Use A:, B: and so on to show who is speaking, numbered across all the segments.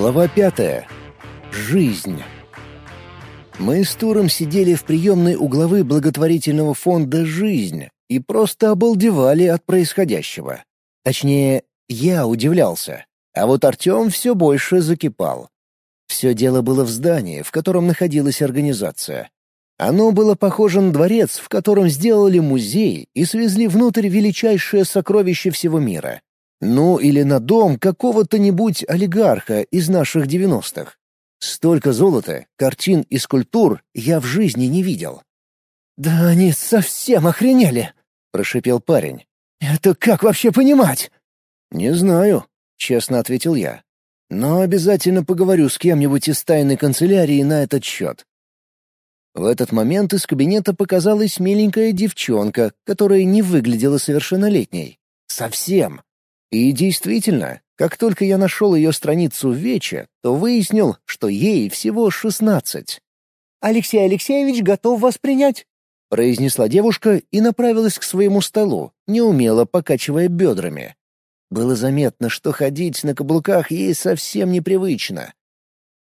A: Глава пятая. Жизнь. Мы с Туром сидели в приемной у главы благотворительного фонда «Жизнь» и просто обалдевали от происходящего. Точнее, я удивлялся, а вот Артем все больше закипал. Все дело было в здании, в котором находилась организация. Оно было похоже на дворец, в котором сделали музей и свезли внутрь величайшее сокровище всего мира. Ну, или на дом какого-то нибудь олигарха из наших девяностых. Столько золота, картин и скульптур я в жизни не видел. «Да они совсем охренели!» — прошипел парень. «Это как вообще понимать?» «Не знаю», — честно ответил я. «Но обязательно поговорю с кем-нибудь из тайной канцелярии на этот счет. В этот момент из кабинета показалась миленькая девчонка, которая не выглядела совершеннолетней. Совсем. И действительно, как только я нашел ее страницу в Вече, то выяснил, что ей всего шестнадцать. «Алексей Алексеевич готов вас принять», — произнесла девушка и направилась к своему столу, неумело покачивая бедрами. Было заметно, что ходить на каблуках ей совсем непривычно.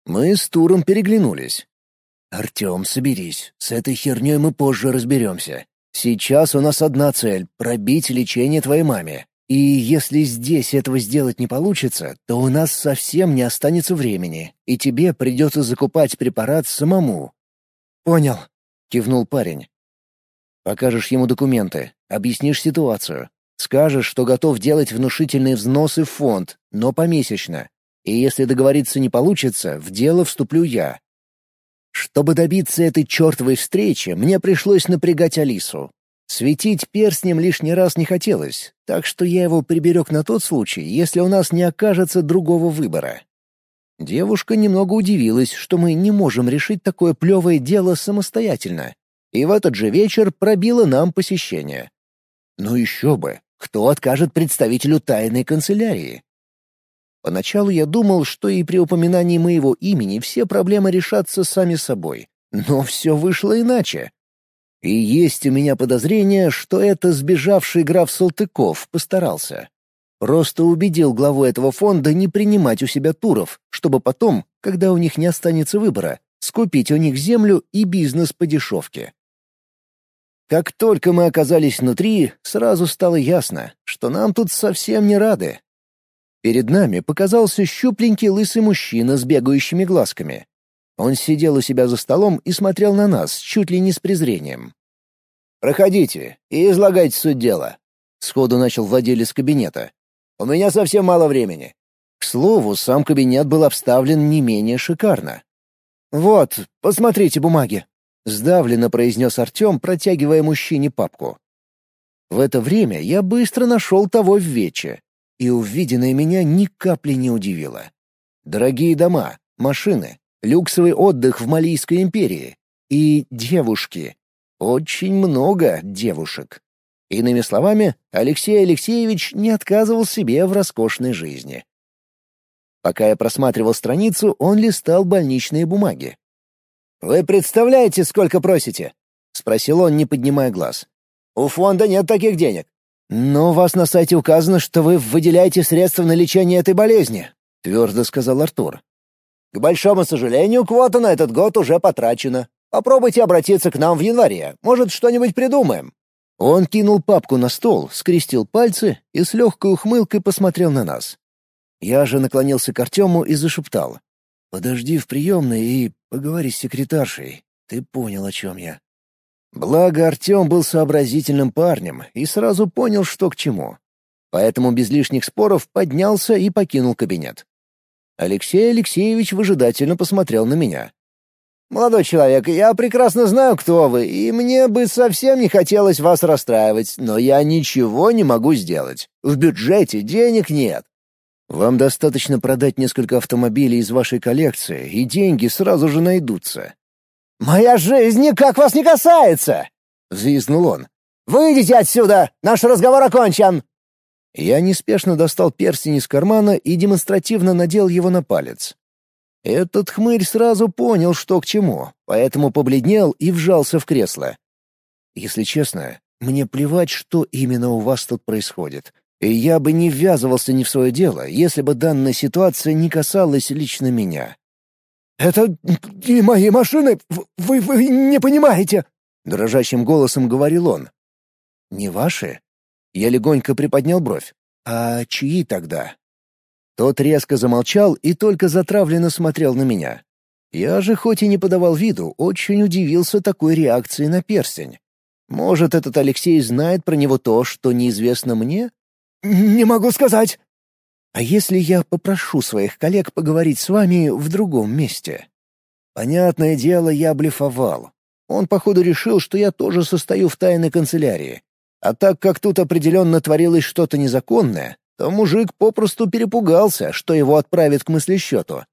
A: Мы с Туром переглянулись. «Артем, соберись. С этой херней мы позже разберемся. Сейчас у нас одна цель — пробить лечение твоей маме. И если здесь этого сделать не получится, то у нас совсем не останется времени, и тебе придется закупать препарат самому». «Понял», — кивнул парень. «Покажешь ему документы, объяснишь ситуацию. Скажешь, что готов делать внушительные взносы в фонд, но помесячно. И если договориться не получится, в дело вступлю я. Чтобы добиться этой чертовой встречи, мне пришлось напрягать Алису. Светить перстнем лишний раз не хотелось, так что я его приберег на тот случай, если у нас не окажется другого выбора. Девушка немного удивилась, что мы не можем решить такое плевое дело самостоятельно, и в этот же вечер пробила нам посещение. Ну еще бы, кто откажет представителю тайной канцелярии? Поначалу я думал, что и при упоминании моего имени все проблемы решатся сами собой. Но все вышло иначе. И есть у меня подозрение, что это сбежавший граф Салтыков постарался. Просто убедил главу этого фонда не принимать у себя туров, чтобы потом, когда у них не останется выбора, скупить у них землю и бизнес по дешевке. Как только мы оказались внутри, сразу стало ясно, что нам тут совсем не рады. Перед нами показался щупленький лысый мужчина с бегающими глазками. Он сидел у себя за столом и смотрел на нас чуть ли не с презрением. «Проходите и излагайте суть дела», — сходу начал владелец кабинета. «У меня совсем мало времени». К слову, сам кабинет был обставлен не менее шикарно. «Вот, посмотрите бумаги», — сдавленно произнес Артем, протягивая мужчине папку. В это время я быстро нашел того в вече, и увиденное меня ни капли не удивило. Дорогие дома, машины, люксовый отдых в Малийской империи и девушки. Очень много девушек. Иными словами, Алексей Алексеевич не отказывал себе в роскошной жизни. Пока я просматривал страницу, он листал больничные бумаги. «Вы представляете, сколько просите?» — спросил он, не поднимая глаз. «У фонда нет таких денег. «Но у вас на сайте указано, что вы выделяете средства на лечение этой болезни», — твердо сказал Артур. «К большому сожалению, квота на этот год уже потрачена. Попробуйте обратиться к нам в январе. Может, что-нибудь придумаем». Он кинул папку на стол, скрестил пальцы и с легкой ухмылкой посмотрел на нас. Я же наклонился к Артему и зашептал. «Подожди в приемной и поговори с секретаршей. Ты понял, о чем я». Благо Артем был сообразительным парнем и сразу понял, что к чему. Поэтому без лишних споров поднялся и покинул кабинет. Алексей Алексеевич выжидательно посмотрел на меня. «Молодой человек, я прекрасно знаю, кто вы, и мне бы совсем не хотелось вас расстраивать, но я ничего не могу сделать. В бюджете денег нет». «Вам достаточно продать несколько автомобилей из вашей коллекции, и деньги сразу же найдутся. «Моя жизнь никак вас не касается!» — взвизгнул он. «Выйдите отсюда! Наш разговор окончен!» Я неспешно достал перстень из кармана и демонстративно надел его на палец. Этот хмырь сразу понял, что к чему, поэтому побледнел и вжался в кресло. «Если честно, мне плевать, что именно у вас тут происходит. И я бы не ввязывался ни в свое дело, если бы данная ситуация не касалась лично меня.
B: «Это не мои машины, вы, вы не понимаете!» — дрожащим голосом говорил он.
A: «Не ваши?» Я легонько приподнял бровь. «А чьи тогда?» Тот резко замолчал и только затравленно смотрел на меня. Я же, хоть и не подавал виду, очень удивился такой реакции на перстень. Может, этот Алексей знает про него то, что неизвестно мне?
B: «Не могу сказать».
A: «А если я попрошу своих коллег поговорить с вами в другом месте?» Понятное дело, я блефовал. Он, походу, решил, что я тоже состою в тайной канцелярии. А так как тут определенно творилось что-то незаконное, то мужик попросту перепугался, что его отправят к мыслесчету.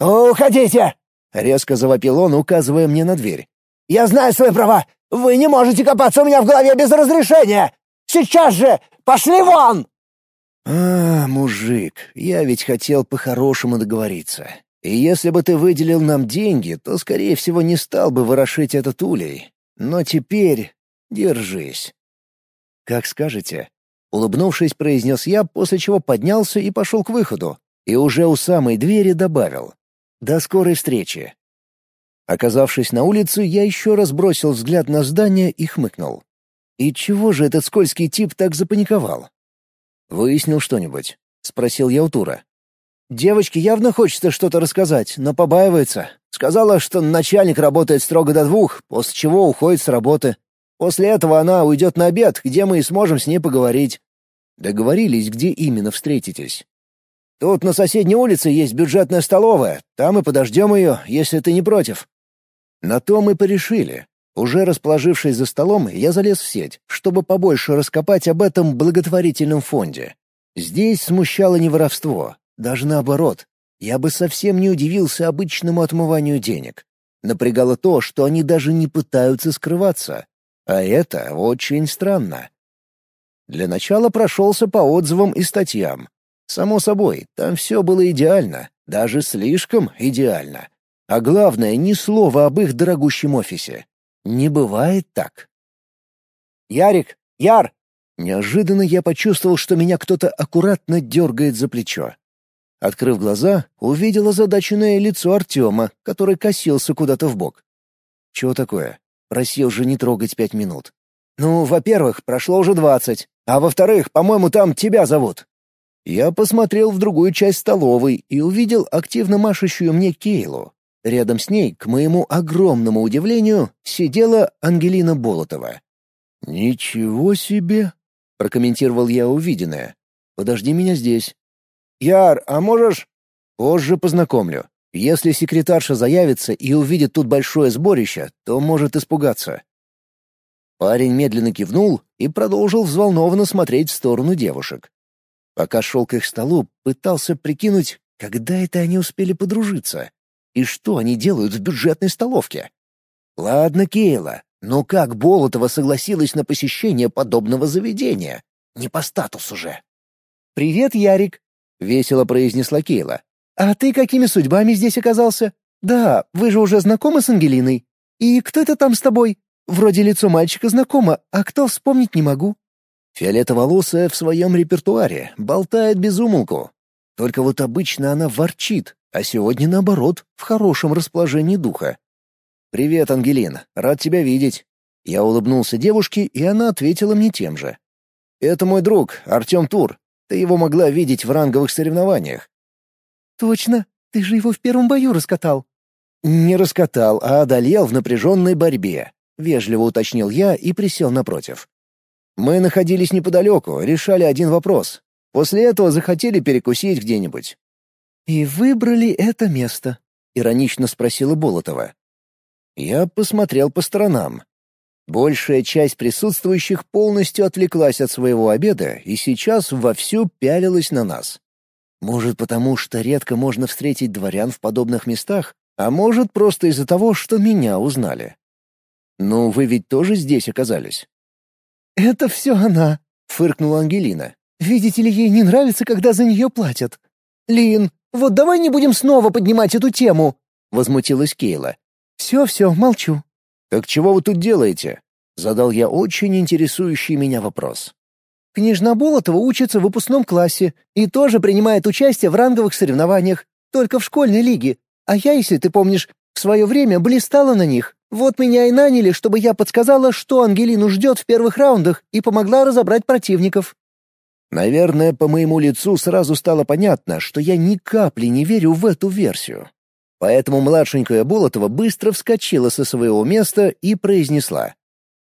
B: «Уходите!»
A: — резко завопил он, указывая мне на дверь.
B: «Я знаю свои права! Вы не можете копаться у меня в голове без разрешения! Сейчас же! Пошли вон!»
A: «А, мужик, я ведь хотел по-хорошему договориться. И если бы ты выделил нам деньги, то, скорее всего, не стал бы ворошить этот улей. Но теперь держись». «Как скажете», — улыбнувшись, произнес я, после чего поднялся и пошел к выходу, и уже у самой двери добавил. «До скорой встречи». Оказавшись на улице, я еще раз бросил взгляд на здание и хмыкнул. И чего же этот скользкий тип так запаниковал? «Выяснил что-нибудь?» — спросил я у Тура.
B: «Девочке явно хочется что-то рассказать, но побаивается. Сказала, что начальник работает строго до двух, после чего уходит с работы. После этого она уйдет на обед, где мы и сможем с ней поговорить.
A: Договорились, где именно встретитесь.
B: Тут на соседней улице есть бюджетная столовая. Там и подождем ее, если ты не против.
A: На то мы порешили. Уже расположившись за столом, я залез в сеть, чтобы побольше раскопать об этом благотворительном фонде. Здесь смущало не воровство, даже наоборот. Я бы совсем не удивился обычному отмыванию денег. Напрягало то, что они даже не пытаются скрываться. А это очень странно. Для начала прошелся по отзывам и статьям. Само собой, там все было идеально, даже слишком идеально. А главное, ни слова об их дорогущем офисе. Не бывает так.
B: «Ярик! Яр!»
A: Неожиданно я почувствовал, что меня кто-то аккуратно дергает за плечо. Открыв глаза, увидел озадаченное лицо Артема, который косился куда-то в бок. «Чего такое?» Просил же не трогать пять минут.
B: «Ну, во-первых, прошло уже двадцать, а во-вторых, по-моему, там тебя зовут».
A: Я посмотрел в другую часть столовой и увидел активно машущую мне Кейлу. Рядом с ней, к моему огромному удивлению, сидела Ангелина Болотова. «Ничего себе!» — прокомментировал я увиденное. «Подожди меня здесь».
B: «Яр, а можешь...»
A: «Позже познакомлю. Если секретарша заявится и увидит тут большое сборище, то может испугаться. Парень медленно кивнул и продолжил взволнованно смотреть в сторону девушек. Пока шел к их столу, пытался прикинуть, когда это они успели подружиться и что они делают в бюджетной столовке. Ладно, Кейла, но как Болотова согласилась на посещение подобного заведения? Не по статусу же.
B: «Привет, Ярик», — весело произнесла Кейла. «А ты какими судьбами здесь оказался? Да, вы же уже знакомы с Ангелиной. И кто это там с тобой? Вроде лицо мальчика знакомо, а кто вспомнить не могу».
A: Фиолетоволосая в своем репертуаре, болтает без умолку. Только вот обычно она ворчит, а сегодня, наоборот, в хорошем расположении духа. «Привет, Ангелин, рад тебя видеть». Я улыбнулся девушке, и она ответила мне тем же. «Это мой друг, Артем Тур. Ты его могла видеть в ранговых соревнованиях.
C: «Точно, ты же его в первом бою раскатал».
A: «Не раскатал, а одолел в напряженной борьбе», — вежливо уточнил я и присел напротив. Мы находились неподалеку, решали один вопрос. После этого захотели перекусить где-нибудь.
C: «И выбрали это место?»
A: — иронично спросила Болотова. Я посмотрел по сторонам. Большая часть присутствующих полностью отвлеклась от своего обеда и сейчас вовсю пялилась на нас. Может, потому что редко можно встретить дворян в подобных местах, а может, просто из-за того, что меня узнали. «Ну, вы ведь тоже здесь оказались?»
C: «Это все она», — фыркнула Ангелина. «Видите ли, ей не нравится, когда за нее платят». «Лин, вот давай не будем снова поднимать эту тему», — возмутилась Кейла. «Все-все, молчу».
A: «Так чего вы тут делаете?» — задал я очень интересующий меня вопрос.
B: Княжна Болотова учится в выпускном классе и тоже принимает участие в ранговых соревнованиях, только в школьной лиге. А я, если ты помнишь, в свое время блистала на них. Вот меня и наняли, чтобы я подсказала, что Ангелину ждет в первых раундах и помогла разобрать противников».
A: Наверное, по моему лицу сразу стало понятно, что я ни капли не верю в эту версию. Поэтому младшенькая Болотова быстро вскочила со своего места и произнесла.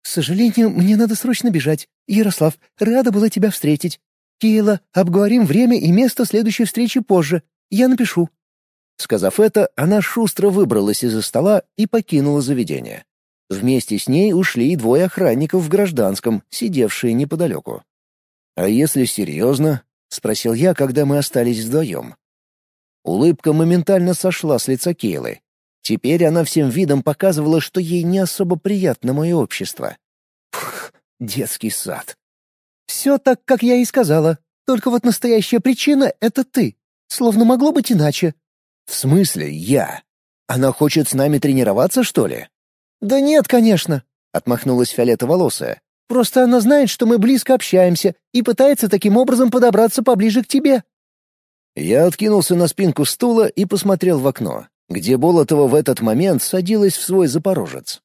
B: «К сожалению, мне надо срочно бежать. Ярослав, рада была тебя встретить. Кейла, обговорим время и место следующей встречи позже. Я напишу».
A: Сказав это, она шустро выбралась из-за стола и покинула заведение. Вместе с ней ушли и двое охранников в гражданском, сидевшие неподалеку. «А если серьезно?» — спросил я, когда мы остались вдвоем. Улыбка моментально сошла с лица Кейлы. Теперь она всем видом показывала, что ей не особо приятно мое общество. Пх, детский сад.
B: «Все так, как я и сказала. Только вот настоящая причина — это ты. Словно могло быть иначе».
A: «В смысле я? Она хочет с нами тренироваться, что ли?»
B: «Да нет, конечно», — отмахнулась фиолетоволосая. «Просто она знает, что мы близко общаемся и пытается таким образом подобраться поближе к тебе».
A: Я откинулся на спинку стула и посмотрел в окно, где Болотова в этот момент садилась в свой запорожец.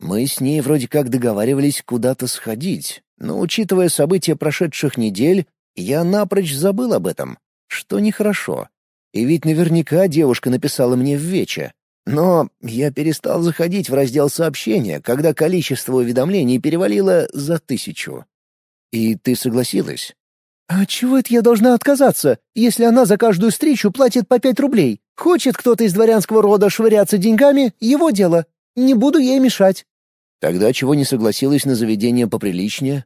A: Мы с ней вроде как договаривались куда-то сходить, но, учитывая события прошедших недель, я напрочь забыл об этом, что нехорошо. И ведь наверняка девушка написала мне в вече. Но я перестал заходить в раздел сообщения, когда количество уведомлений перевалило за тысячу. И ты согласилась?
B: «А чего это я должна отказаться, если она за каждую встречу платит по пять рублей? Хочет кто-то из дворянского рода швыряться деньгами — его дело. Не буду ей мешать».
A: «Тогда чего не согласилась на заведение поприличнее?»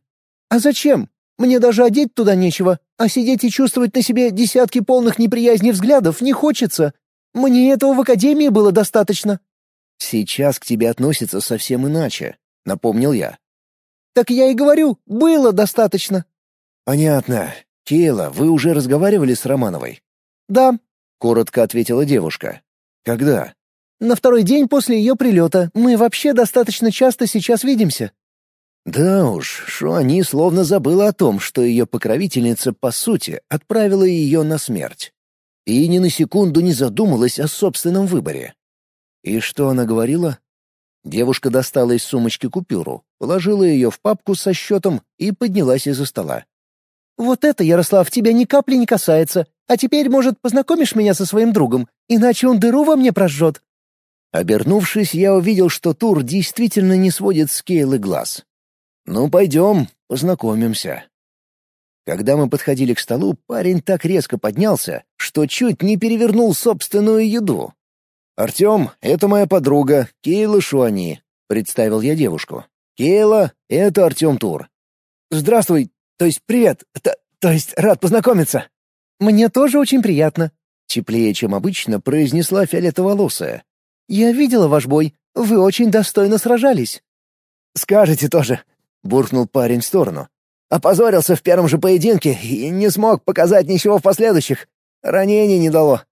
B: «А зачем? Мне даже одеть туда нечего, а сидеть и чувствовать на себе десятки полных неприязни взглядов не хочется. Мне этого в академии было достаточно».
A: «Сейчас к тебе относятся совсем иначе», — напомнил я.
B: «Так я и говорю, было достаточно».
A: «Понятно. Кейла, вы уже разговаривали с Романовой?»
B: «Да», —
A: коротко ответила девушка. «Когда?»
B: «На второй день после ее прилета. Мы вообще достаточно часто сейчас видимся».
A: Да уж, Шуани словно забыла о том, что ее покровительница, по сути, отправила ее на смерть. И ни на секунду не задумалась о собственном выборе. И что она говорила? Девушка достала из сумочки купюру, положила ее в папку со счетом и поднялась из-за стола.
B: «Вот это, Ярослав, тебя ни капли не касается. А теперь, может, познакомишь меня со своим другом, иначе он дыру во мне прожжет».
A: Обернувшись, я увидел, что Тур действительно не сводит с Кейлы глаз. «Ну, пойдем, познакомимся». Когда мы подходили к столу, парень так резко поднялся, что чуть не перевернул собственную еду. «Артем, это моя подруга, Кейла Шуани», — представил я девушку. «Кейла, это Артем Тур».
C: «Здравствуй, то есть привет, то, то есть рад познакомиться».
B: «Мне тоже очень приятно», —
A: теплее, чем обычно, произнесла фиолетоволосая.
B: «Я видела ваш бой. Вы очень достойно сражались».
C: «Скажете тоже», — буркнул парень в сторону. «Опозорился в первом же поединке и не смог показать ничего в последующих. Ранение не дало».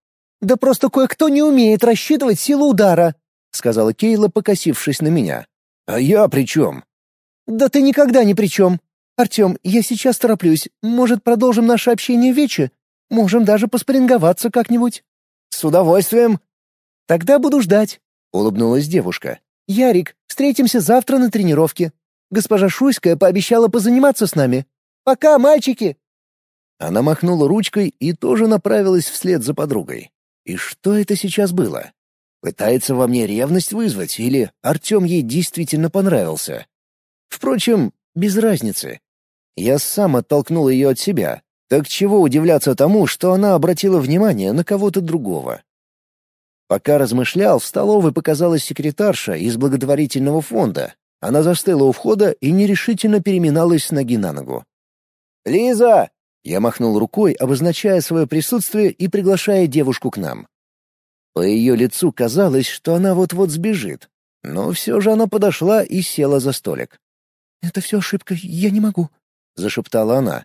B: «Да просто кое-кто не умеет рассчитывать силу удара», — сказала Кейла, покосившись на меня.
A: «А я при чем?»
B: «Да ты никогда ни при чем. «Артем, я сейчас тороплюсь. Может, продолжим наше общение вече? Можем даже поспоринговаться как-нибудь».
C: «С удовольствием».
B: «Тогда буду ждать», —
A: улыбнулась девушка.
B: «Ярик, встретимся завтра на тренировке. Госпожа Шуйская пообещала позаниматься с нами. Пока, мальчики!»
A: Она махнула ручкой и тоже направилась вслед за подругой. И что это сейчас было? Пытается во мне ревность вызвать или Артем ей действительно понравился? Впрочем, без разницы. Я сам оттолкнул ее от себя. Так чего удивляться тому, что она обратила внимание на кого-то другого? Пока размышлял, в столовой показалась секретарша из благотворительного фонда. Она застыла у входа и нерешительно переминалась с ноги на ногу.
C: «Лиза!»
A: Я махнул рукой, обозначая свое присутствие и приглашая девушку к нам. По ее лицу казалось, что она вот-вот сбежит. Но все же она подошла и села за столик.
B: «Это все ошибка, я не могу», —
A: зашептала она.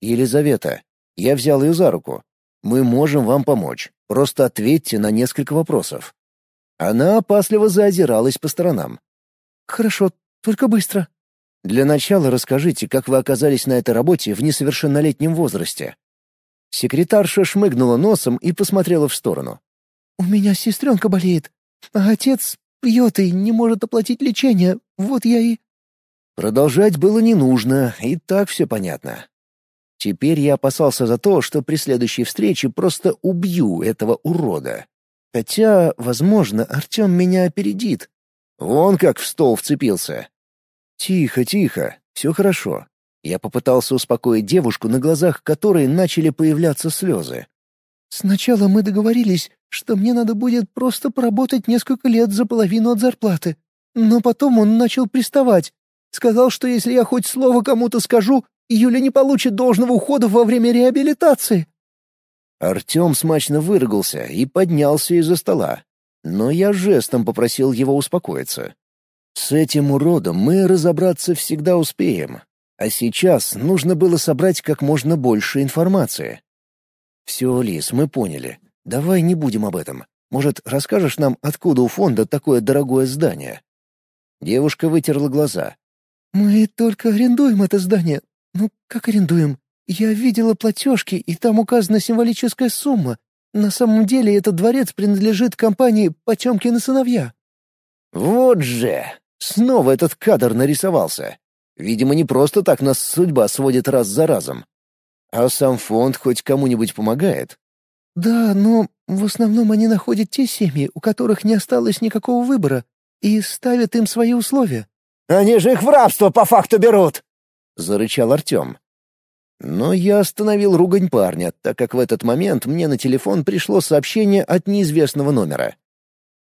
A: «Елизавета, я взял ее за руку. Мы можем вам помочь. Просто ответьте на несколько вопросов». Она опасливо заозиралась по сторонам.
B: «Хорошо, только быстро».
A: Для начала расскажите, как вы оказались на этой работе в несовершеннолетнем возрасте». Секретарша шмыгнула носом и посмотрела в сторону.
B: «У меня сестренка болеет, а отец пьет и не может оплатить лечение, вот я и...»
A: Продолжать было не нужно, и так все понятно. Теперь я опасался за то, что при следующей встрече просто убью этого урода. Хотя, возможно, Артем меня опередит. Вон как в стол вцепился. «Тихо, тихо, все хорошо». Я попытался успокоить девушку, на глазах которой начали появляться слезы.
B: «Сначала мы договорились, что мне надо будет просто поработать несколько лет за половину от зарплаты. Но потом он начал приставать. Сказал, что если я хоть слово кому-то скажу, Юля не получит должного ухода во время реабилитации.
A: Артем смачно выругался и поднялся из-за стола. Но я жестом попросил его успокоиться. С этим уродом мы разобраться всегда успеем. А сейчас нужно было собрать как можно больше информации. «Все, Лис, мы поняли. Давай не будем об этом. Может, расскажешь нам, откуда у фонда такое дорогое здание?» Девушка вытерла глаза.
B: «Мы только арендуем это здание. Ну, как арендуем? Я видела платежки, и там указана символическая сумма. На самом деле этот дворец принадлежит компании «Потемкины сыновья».
A: «Вот же! Снова этот кадр нарисовался. Видимо, не просто так нас судьба сводит раз за разом. А сам фонд хоть кому-нибудь помогает?»
B: «Да, но в основном они находят те семьи, у которых не осталось никакого выбора, и ставят им свои условия».
C: «Они же их в рабство по факту берут!»
A: — зарычал Артем. Но я остановил ругань парня, так как в этот момент мне на телефон пришло сообщение от неизвестного номера.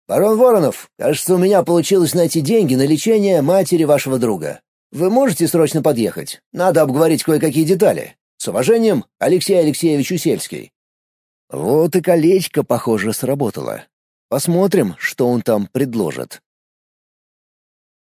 C: «Барон Воронов, кажется, у меня получилось найти деньги на лечение матери вашего друга. Вы можете срочно подъехать? Надо обговорить кое-какие детали. С уважением, Алексей Алексеевич Усельский».
A: Вот и колечко, похоже, сработало. Посмотрим, что он там предложит.